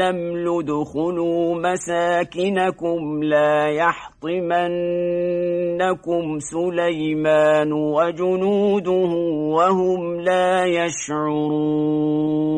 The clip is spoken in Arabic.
ادخلوا مساكنكم لا يحطمنكم سليمان وجنوده وهم لا يشعرون